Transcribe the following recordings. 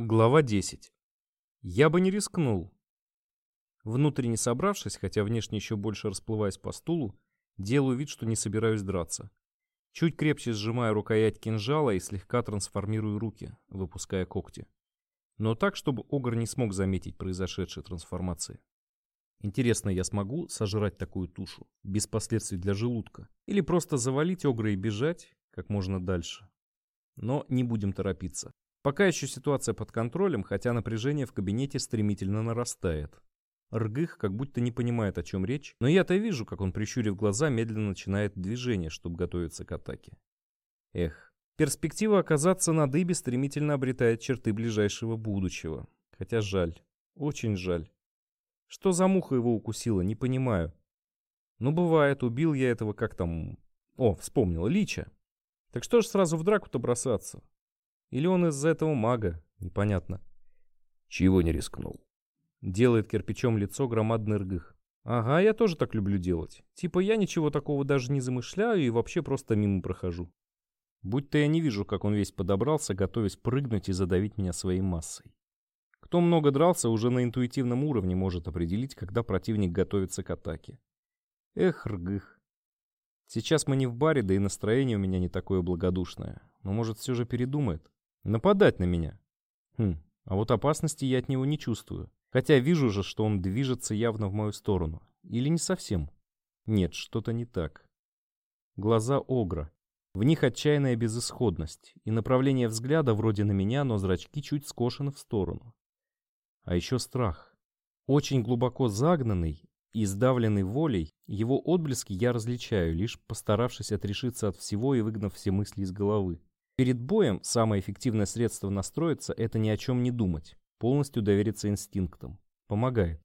Глава 10. Я бы не рискнул. Внутренне собравшись, хотя внешне еще больше расплываясь по стулу, делаю вид, что не собираюсь драться. Чуть крепче сжимаю рукоять кинжала и слегка трансформирую руки, выпуская когти. Но так, чтобы Огр не смог заметить произошедшей трансформации. Интересно, я смогу сожрать такую тушу, без последствий для желудка? Или просто завалить Огра и бежать как можно дальше? Но не будем торопиться. Пока еще ситуация под контролем, хотя напряжение в кабинете стремительно нарастает. Ргых как будто не понимает, о чем речь, но я-то вижу, как он, прищурив глаза, медленно начинает движение, чтобы готовиться к атаке. Эх, перспектива оказаться на дыбе стремительно обретает черты ближайшего будущего. Хотя жаль, очень жаль. Что за муха его укусила, не понимаю. Ну, бывает, убил я этого, как там... О, вспомнил, Лича. Так что ж сразу в драку-то бросаться? Или он из-за этого мага? Непонятно. Чего не рискнул? Делает кирпичом лицо громадный ргых. Ага, я тоже так люблю делать. Типа я ничего такого даже не замышляю и вообще просто мимо прохожу. Будь-то я не вижу, как он весь подобрался, готовясь прыгнуть и задавить меня своей массой. Кто много дрался, уже на интуитивном уровне может определить, когда противник готовится к атаке. Эх, ргых. Сейчас мы не в баре, да и настроение у меня не такое благодушное. Но может все же передумает. Нападать на меня. Хм, а вот опасности я от него не чувствую. Хотя вижу же, что он движется явно в мою сторону. Или не совсем. Нет, что-то не так. Глаза Огра. В них отчаянная безысходность. И направление взгляда вроде на меня, но зрачки чуть скошены в сторону. А еще страх. Очень глубоко загнанный и сдавленный волей, его отблески я различаю, лишь постаравшись отрешиться от всего и выгнав все мысли из головы. Перед боем самое эффективное средство настроиться – это ни о чем не думать, полностью довериться инстинктам. Помогает.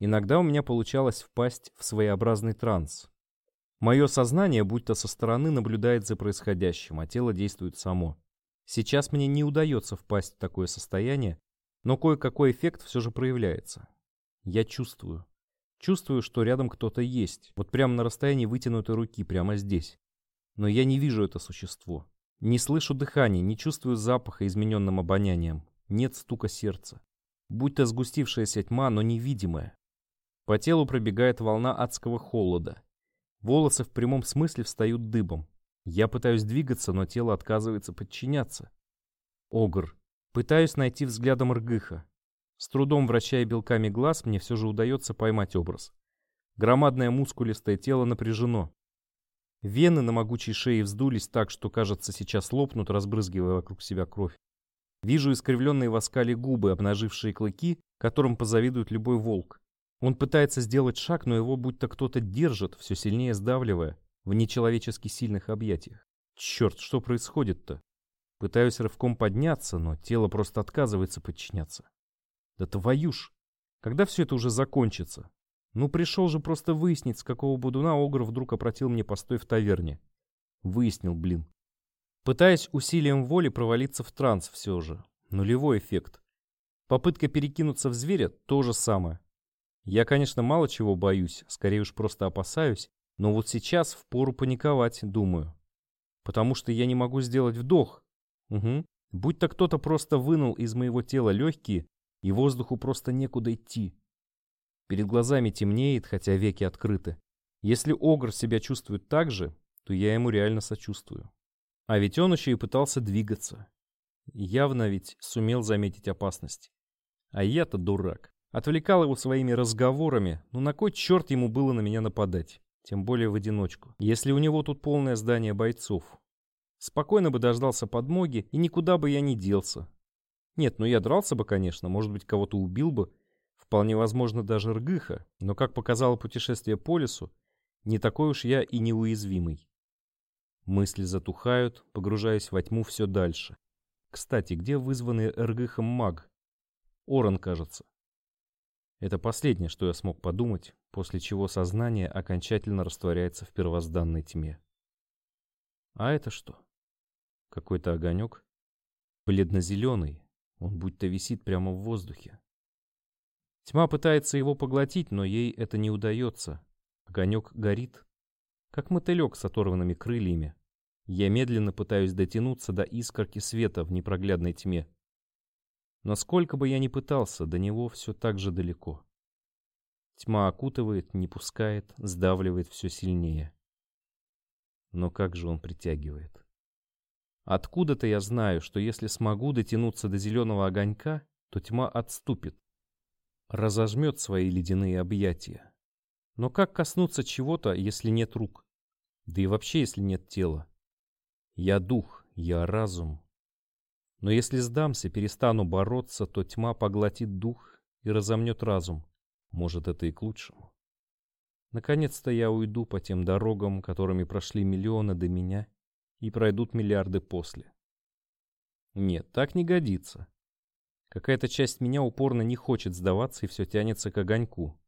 Иногда у меня получалось впасть в своеобразный транс. Мое сознание будто со стороны наблюдает за происходящим, а тело действует само. Сейчас мне не удается впасть в такое состояние, но кое-какой эффект все же проявляется. Я чувствую. Чувствую, что рядом кто-то есть, вот прямо на расстоянии вытянутой руки, прямо здесь. Но я не вижу это существо. Не слышу дыхания, не чувствую запаха измененным обонянием. Нет стука сердца. Будь то сгустившаяся тьма, но невидимая. По телу пробегает волна адского холода. Волосы в прямом смысле встают дыбом. Я пытаюсь двигаться, но тело отказывается подчиняться. Огр. Пытаюсь найти взглядом Ргыха. С трудом вращая белками глаз, мне все же удается поймать образ. Громадное мускулистое тело напряжено. Вены на могучей шее вздулись так, что, кажется, сейчас лопнут, разбрызгивая вокруг себя кровь. Вижу искривленные в оскале губы, обнажившие клыки, которым позавидует любой волк. Он пытается сделать шаг, но его будто кто-то держит, все сильнее сдавливая, в нечеловечески сильных объятиях. Черт, что происходит-то? Пытаюсь рывком подняться, но тело просто отказывается подчиняться. Да твою ж! Когда все это уже закончится? Ну, пришел же просто выяснить, с какого будуна Огр вдруг опротил мне постой в таверне. Выяснил, блин. Пытаясь усилием воли провалиться в транс все же. Нулевой эффект. Попытка перекинуться в зверя — то же самое. Я, конечно, мало чего боюсь, скорее уж просто опасаюсь, но вот сейчас впору паниковать, думаю. Потому что я не могу сделать вдох. Угу. Будь то кто-то просто вынул из моего тела легкие, и воздуху просто некуда идти. Перед глазами темнеет, хотя веки открыты. Если Огр себя чувствует так же, то я ему реально сочувствую. А ведь он еще и пытался двигаться. Явно ведь сумел заметить опасность. А я-то дурак. Отвлекал его своими разговорами, но на кой черт ему было на меня нападать? Тем более в одиночку. Если у него тут полное здание бойцов. Спокойно бы дождался подмоги, и никуда бы я не делся. Нет, ну я дрался бы, конечно, может быть, кого-то убил бы, Вполне возможно даже Ргыха, но, как показало путешествие по лесу, не такой уж я и неуязвимый. Мысли затухают, погружаясь во тьму все дальше. Кстати, где вызванный Ргыхом маг? Оран, кажется. Это последнее, что я смог подумать, после чего сознание окончательно растворяется в первозданной тьме. А это что? Какой-то огонек? Бледно-зеленый, он будто висит прямо в воздухе. Тьма пытается его поглотить, но ей это не удается. Огонек горит, как мотылек с оторванными крыльями. Я медленно пытаюсь дотянуться до искорки света в непроглядной тьме. Но сколько бы я ни пытался, до него все так же далеко. Тьма окутывает, не пускает, сдавливает все сильнее. Но как же он притягивает? Откуда-то я знаю, что если смогу дотянуться до зеленого огонька, то тьма отступит, разожмет свои ледяные объятия. Но как коснуться чего-то, если нет рук? Да и вообще, если нет тела? Я дух, я разум. Но если сдамся, перестану бороться, то тьма поглотит дух и разомнет разум. Может, это и к лучшему. Наконец-то я уйду по тем дорогам, которыми прошли миллионы до меня, и пройдут миллиарды после. Нет, так не годится. Какая-то часть меня упорно не хочет сдаваться и все тянется к огоньку.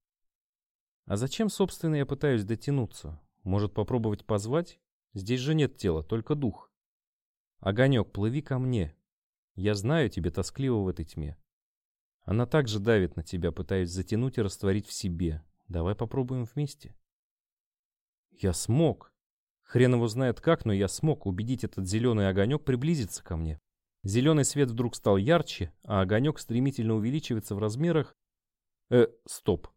А зачем, собственно, я пытаюсь дотянуться? Может, попробовать позвать? Здесь же нет тела, только дух. Огонек, плыви ко мне. Я знаю, тебе тоскливо в этой тьме. Она также давит на тебя, пытаясь затянуть и растворить в себе. Давай попробуем вместе. Я смог. Хрен его знает как, но я смог убедить этот зеленый огонек приблизиться ко мне. Зеленый свет вдруг стал ярче, а огонек стремительно увеличивается в размерах. Э, стоп.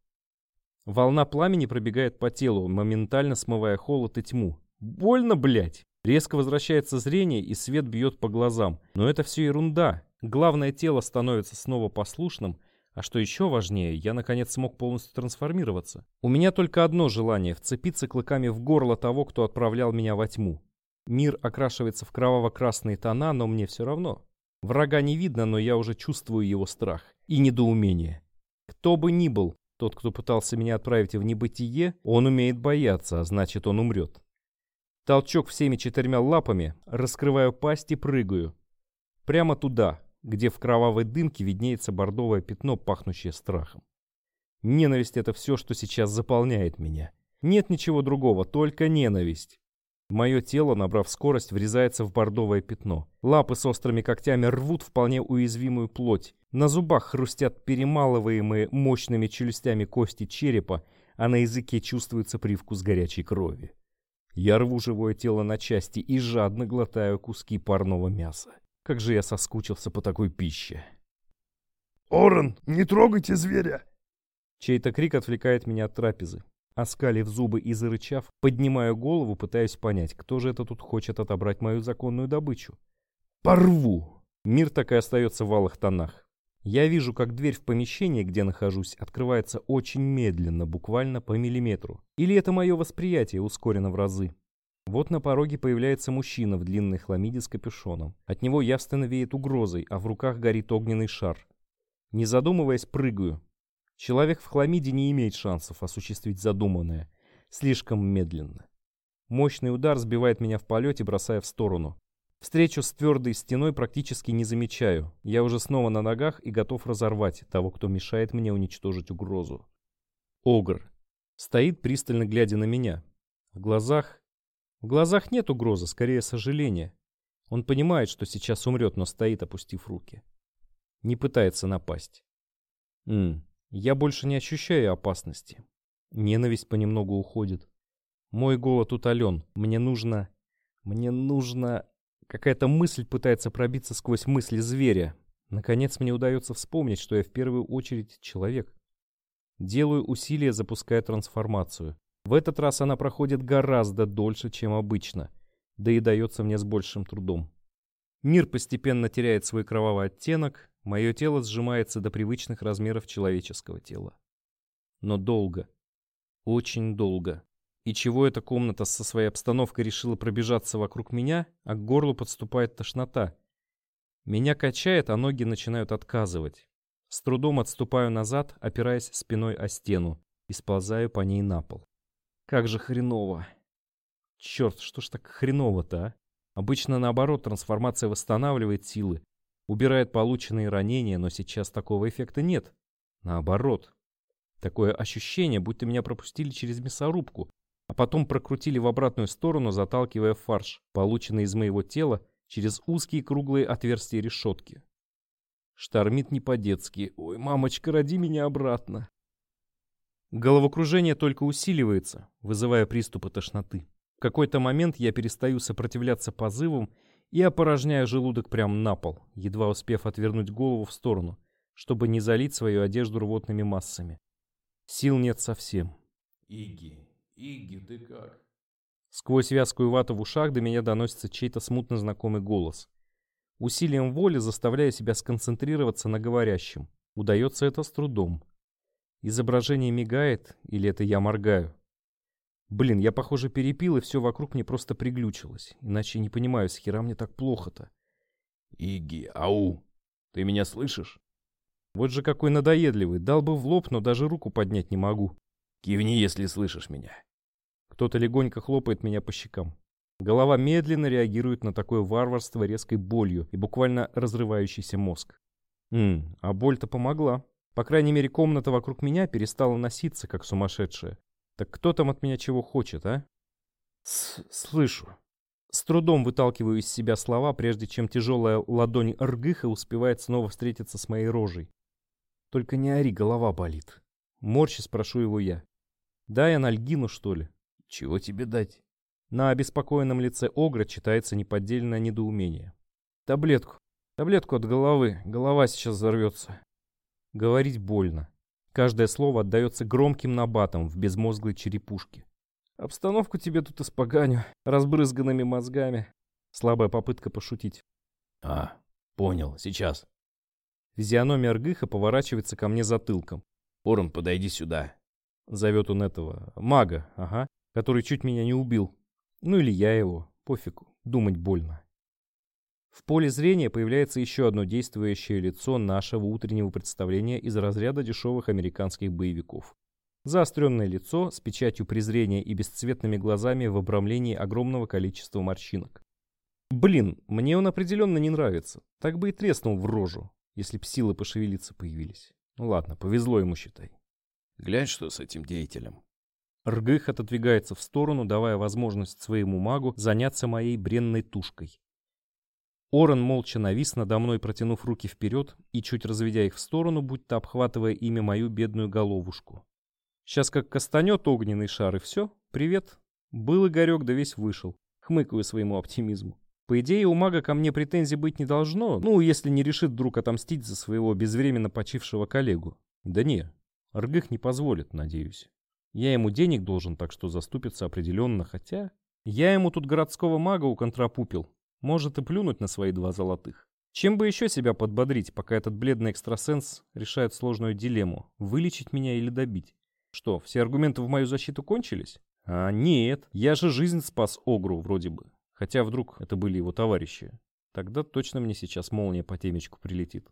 Волна пламени пробегает по телу, моментально смывая холод и тьму. Больно, блядь! Резко возвращается зрение, и свет бьет по глазам. Но это все ерунда. Главное, тело становится снова послушным, а что еще важнее, я наконец смог полностью трансформироваться. У меня только одно желание — вцепиться клыками в горло того, кто отправлял меня во тьму. Мир окрашивается в кроваво-красные тона, но мне все равно. Врага не видно, но я уже чувствую его страх и недоумение. Кто бы ни был, тот, кто пытался меня отправить в небытие, он умеет бояться, а значит он умрет. Толчок всеми четырьмя лапами, раскрываю пасть и прыгаю. Прямо туда, где в кровавой дымке виднеется бордовое пятно, пахнущее страхом. Ненависть — это все, что сейчас заполняет меня. Нет ничего другого, только ненависть. Мое тело, набрав скорость, врезается в бордовое пятно. Лапы с острыми когтями рвут вполне уязвимую плоть. На зубах хрустят перемалываемые мощными челюстями кости черепа, а на языке чувствуется привкус горячей крови. Я рву живое тело на части и жадно глотаю куски парного мяса. Как же я соскучился по такой пище. «Орен, не трогайте зверя!» Чей-то крик отвлекает меня от трапезы. Оскалив зубы и зарычав, поднимаю голову, пытаясь понять, кто же это тут хочет отобрать мою законную добычу. Порву! Мир так и остается в валых тонах. Я вижу, как дверь в помещении, где нахожусь, открывается очень медленно, буквально по миллиметру. Или это мое восприятие ускорено в разы. Вот на пороге появляется мужчина в длинной хламиде с капюшоном. От него явственно веет угрозой, а в руках горит огненный шар. Не задумываясь, прыгаю. Человек в хламиде не имеет шансов осуществить задуманное. Слишком медленно. Мощный удар сбивает меня в полете, бросая в сторону. Встречу с твердой стеной практически не замечаю. Я уже снова на ногах и готов разорвать того, кто мешает мне уничтожить угрозу. Огр. Стоит, пристально глядя на меня. В глазах в глазах нет угрозы, скорее сожаления. Он понимает, что сейчас умрет, но стоит, опустив руки. Не пытается напасть. М я больше не ощущаю опасности. Ненависть понемногу уходит. Мой голод утолен. Мне нужно... Мне нужно... Какая-то мысль пытается пробиться сквозь мысли зверя. Наконец мне удается вспомнить, что я в первую очередь человек. Делаю усилия, запуская трансформацию. В этот раз она проходит гораздо дольше, чем обычно, да и дается мне с большим трудом. Мир постепенно теряет свой кровавый оттенок, мое тело сжимается до привычных размеров человеческого тела. Но долго, очень долго. И чего эта комната со своей обстановкой решила пробежаться вокруг меня, а к горлу подступает тошнота. Меня качает, а ноги начинают отказывать. С трудом отступаю назад, опираясь спиной о стену, и сползаю по ней на пол. Как же хреново. Черт, что ж так хреново-то, а? Обычно наоборот, трансформация восстанавливает силы, убирает полученные ранения, но сейчас такого эффекта нет. Наоборот. Такое ощущение, будто меня пропустили через мясорубку, а потом прокрутили в обратную сторону, заталкивая фарш, полученный из моего тела, через узкие круглые отверстия решетки. Штормит не по-детски. Ой, мамочка, роди меня обратно. Головокружение только усиливается, вызывая приступы тошноты. В какой-то момент я перестаю сопротивляться позывам и опорожняю желудок прямо на пол, едва успев отвернуть голову в сторону, чтобы не залить свою одежду рвотными массами. Сил нет совсем. Иги, Иги, ты как? Сквозь вязкую вату в ушах до меня доносится чей-то смутно знакомый голос. Усилием воли заставляя себя сконцентрироваться на говорящем. Удается это с трудом. Изображение мигает, или это я моргаю? Блин, я, похоже, перепил, и все вокруг мне просто приглючилось. Иначе не понимаю, с хера мне так плохо-то. Иги, ау, ты меня слышишь? Вот же какой надоедливый. Дал бы в лоб, но даже руку поднять не могу. Кивни, если слышишь меня. Кто-то легонько хлопает меня по щекам. Голова медленно реагирует на такое варварство резкой болью и буквально разрывающийся мозг. Ммм, а боль-то помогла. По крайней мере, комната вокруг меня перестала носиться, как сумасшедшая. Так кто там от меня чего хочет, а? С Слышу. С трудом выталкиваю из себя слова, прежде чем тяжелая ладонь Ргыха успевает снова встретиться с моей рожей. Только не ори, голова болит. Морщи спрошу его я. Дай анальгину, что ли? Чего тебе дать? На обеспокоенном лице Огра читается неподдельное недоумение. Таблетку. Таблетку от головы. Голова сейчас взорвется. Говорить больно. Каждое слово отдается громким набатом в безмозглой черепушке. Обстановку тебе тут испоганю, разбрызганными мозгами. Слабая попытка пошутить. А, понял, сейчас. Физиономия Аргыха поворачивается ко мне затылком. Орон, подойди сюда. Зовет он этого мага, ага, который чуть меня не убил. Ну или я его, пофигу, думать больно. В поле зрения появляется еще одно действующее лицо нашего утреннего представления из разряда дешевых американских боевиков. Заостренное лицо с печатью презрения и бесцветными глазами в обрамлении огромного количества морщинок. Блин, мне он определенно не нравится. Так бы и треснул в рожу, если б силы пошевелиться появились. Ну ладно, повезло ему, считай. Глянь, что с этим деятелем. Ргых отодвигается в сторону, давая возможность своему магу заняться моей бренной тушкой. Орен молча навис надо мной, протянув руки вперед и чуть разведя их в сторону, будто обхватывая ими мою бедную головушку. Сейчас как кастанет огненный шар, и все, привет. Был Игорек, да весь вышел. Хмыкаю своему оптимизму. По идее, у мага ко мне претензий быть не должно, ну, если не решит вдруг отомстить за своего безвременно почившего коллегу. Да не, Ргых не позволит, надеюсь. Я ему денег должен, так что заступится определенно, хотя... Я ему тут городского мага уконтрапупил, может и плюнуть на свои два золотых. Чем бы еще себя подбодрить, пока этот бледный экстрасенс решает сложную дилемму, вылечить меня или добить? Что, все аргументы в мою защиту кончились? А нет, я же жизнь спас Огру вроде бы. Хотя вдруг это были его товарищи. Тогда точно мне сейчас молния по темечку прилетит.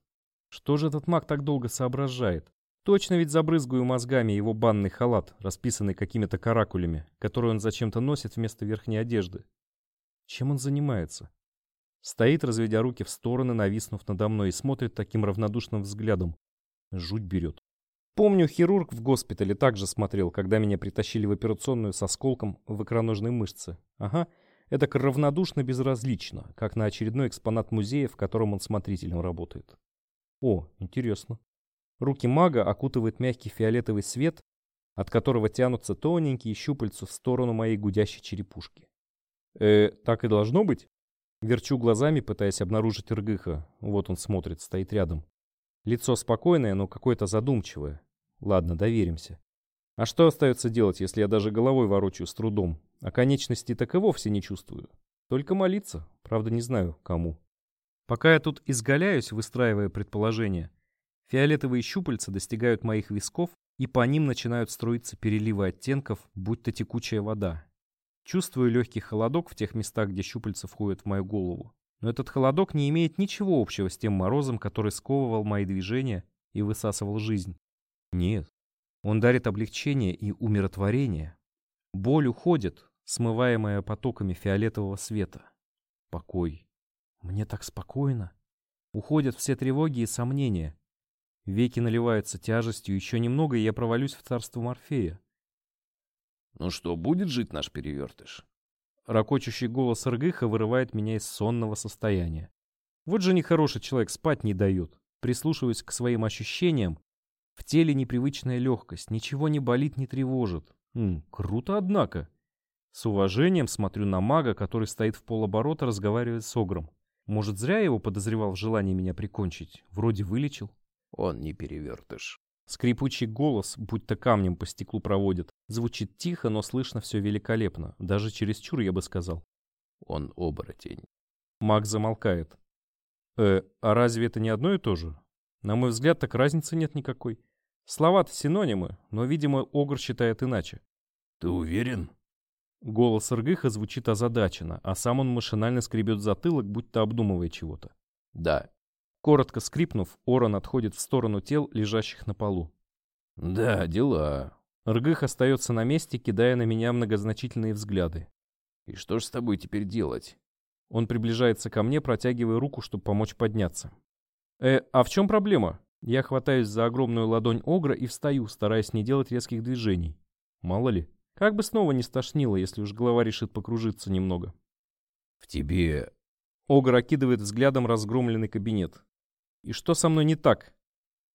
Что же этот маг так долго соображает? Точно ведь забрызгаю мозгами его банный халат, расписанный какими-то каракулями, который он зачем-то носит вместо верхней одежды. Чем он занимается? Стоит, разведя руки в стороны, нависнув надо мной, и смотрит таким равнодушным взглядом. Жуть берет. Помню, хирург в госпитале также смотрел, когда меня притащили в операционную с осколком в икроножной мышце. Ага, это равнодушно безразлично, как на очередной экспонат музея, в котором он смотрителем работает. О, интересно. Руки мага окутывает мягкий фиолетовый свет, от которого тянутся тоненькие щупальца в сторону моей гудящей черепушки. Э, так и должно быть? Верчу глазами, пытаясь обнаружить Иргыха. Вот он смотрит, стоит рядом. Лицо спокойное, но какое-то задумчивое. Ладно, доверимся. А что остается делать, если я даже головой ворочаю с трудом, а конечности так и вовсе не чувствую? Только молиться, правда не знаю, кому. Пока я тут изгаляюсь, выстраивая предположения, фиолетовые щупальца достигают моих висков, и по ним начинают строиться переливы оттенков, будь то текучая вода. Чувствую легкий холодок в тех местах, где щупальца входят в мою голову. Но этот холодок не имеет ничего общего с тем морозом, который сковывал мои движения и высасывал жизнь. Нет, он дарит облегчение и умиротворение. Боль уходит, смываемая потоками фиолетового света. Покой. Мне так спокойно. Уходят все тревоги и сомнения. Веки наливаются тяжестью, еще немного, и я провалюсь в царство Морфея. Ну что, будет жить наш перевертыш? Рокочущий голос Ргыха вырывает меня из сонного состояния. Вот же нехороший человек спать не дает. Прислушиваясь к своим ощущениям, в теле непривычная легкость, ничего не болит, не тревожит. М, круто, однако. С уважением смотрю на мага, который стоит в полоборота, разговаривая с Огром. Может, зря его подозревал в желании меня прикончить? Вроде вылечил. Он не перевертыш. Скрипучий голос, будто камнем по стеклу проводит. Звучит тихо, но слышно все великолепно. Даже чересчур, я бы сказал. Он оборотень. Маг замолкает. Э, а разве это не одно и то же? На мой взгляд, так разницы нет никакой. Слова-то синонимы, но, видимо, Огр считает иначе. Ты уверен? Голос Ргыха звучит озадаченно, а сам он машинально скребет затылок, будто обдумывая чего-то. Да. Коротко скрипнув, Оран отходит в сторону тел, лежащих на полу. Да, дела. Ргых остается на месте, кидая на меня многозначительные взгляды. И что ж с тобой теперь делать? Он приближается ко мне, протягивая руку, чтобы помочь подняться. «Э, а в чем проблема?» Я хватаюсь за огромную ладонь Огра и встаю, стараясь не делать резких движений. Мало ли. Как бы снова не стошнило, если уж голова решит покружиться немного. В тебе... Огр окидывает взглядом разгромленный кабинет. И что со мной не так?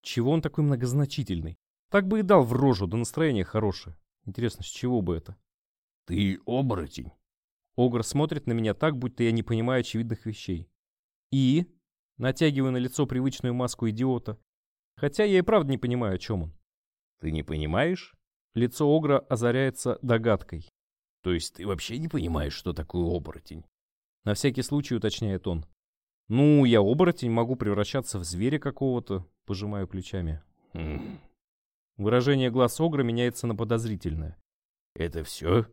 Чего он такой многозначительный? Так бы и дал в рожу, да настроение хорошее. Интересно, с чего бы это? Ты оборотень. Огр смотрит на меня так, будто я не понимаю очевидных вещей. И? Натягиваю на лицо привычную маску идиота. Хотя я и правда не понимаю, о чем он. Ты не понимаешь? Лицо Огра озаряется догадкой. То есть ты вообще не понимаешь, что такое оборотень? На всякий случай уточняет он. Ну, я оборотень, могу превращаться в зверя какого-то, пожимаю плечами. Хм. Выражение глаз Огра меняется на подозрительное. Это все?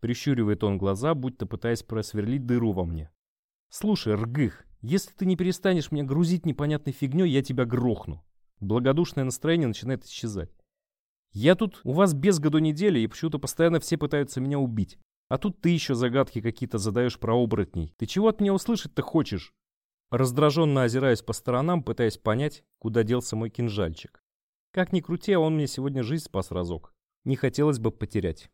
Прищуривает он глаза, будто пытаясь просверлить дыру во мне. Слушай, Ргых, если ты не перестанешь меня грузить непонятной фигней, я тебя грохну. Благодушное настроение начинает исчезать. Я тут у вас без году недели, и почему-то постоянно все пытаются меня убить. А тут ты еще загадки какие-то задаешь про оборотней. Ты чего от меня услышать-то хочешь? Раздраженно озираясь по сторонам, пытаясь понять, куда делся мой кинжальчик. Как ни крути, а он мне сегодня жизнь спас разок. Не хотелось бы потерять.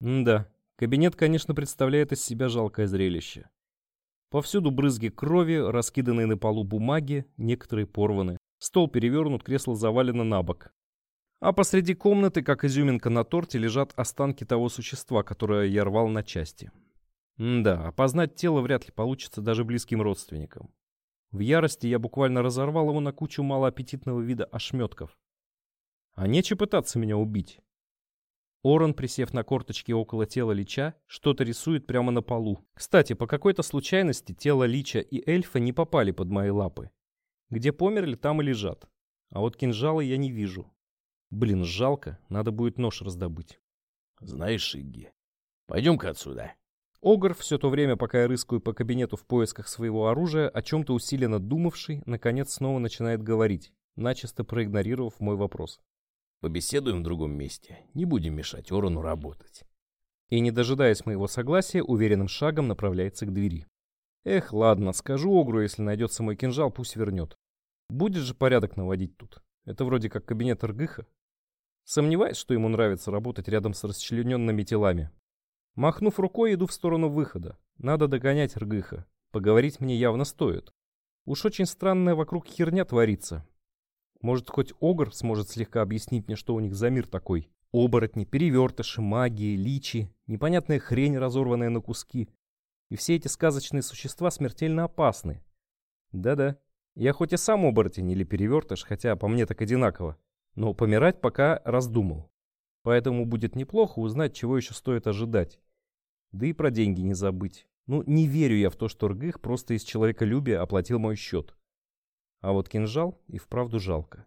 М да, кабинет, конечно, представляет из себя жалкое зрелище. Повсюду брызги крови, раскиданные на полу бумаги, некоторые порваны. Стол перевернут, кресло завалено на бок. А посреди комнаты, как изюминка на торте, лежат останки того существа, которое я рвал на части. М да, опознать тело вряд ли получится даже близким родственникам. В ярости я буквально разорвал его на кучу малоаппетитного вида ошметков. А нече пытаться меня убить. Оран, присев на корточки около тела Лича, что-то рисует прямо на полу. Кстати, по какой-то случайности тело Лича и эльфа не попали под мои лапы. Где померли, там и лежат. А вот кинжала я не вижу. Блин, жалко, надо будет нож раздобыть. Знаешь, Игги, пойдем-ка отсюда. Огр, все то время, пока я рыскаю по кабинету в поисках своего оружия, о чем-то усиленно думавший, наконец снова начинает говорить, начисто проигнорировав мой вопрос. Побеседуем в другом месте, не будем мешать Орону работать. И, не дожидаясь моего согласия, уверенным шагом направляется к двери. Эх, ладно, скажу Огру, если найдется мой кинжал, пусть вернет. Будет же порядок наводить тут. Это вроде как кабинет Аргыха. Сомневаюсь, что ему нравится работать рядом с расчлененными телами. Махнув рукой, иду в сторону выхода. Надо догонять Ргыха. Поговорить мне явно стоит. Уж очень странная вокруг херня творится. Может, хоть Огр сможет слегка объяснить мне, что у них за мир такой. Оборотни, перевертыши, магии, личи, непонятная хрень, разорванная на куски. И все эти сказочные существа смертельно опасны. Да-да, я хоть и сам оборотень или перевертыш, хотя по мне так одинаково но помирать пока раздумал. Поэтому будет неплохо узнать, чего еще стоит ожидать. Да и про деньги не забыть. Ну, не верю я в то, что Ргых просто из человеколюбия оплатил мой счет. А вот кинжал и вправду жалко.